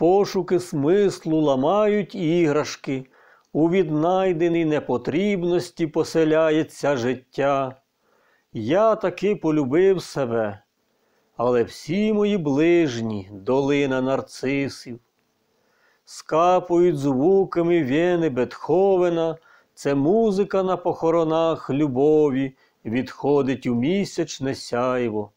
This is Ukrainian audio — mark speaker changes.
Speaker 1: Пошуки смислу ламають іграшки, у віднайденій непотрібності поселяється життя. Я таки полюбив себе, але всі мої ближні долина нарцисів. Скапують звуками вени Бетховена, це музика на похоронах любові, відходить у місячне сяйво.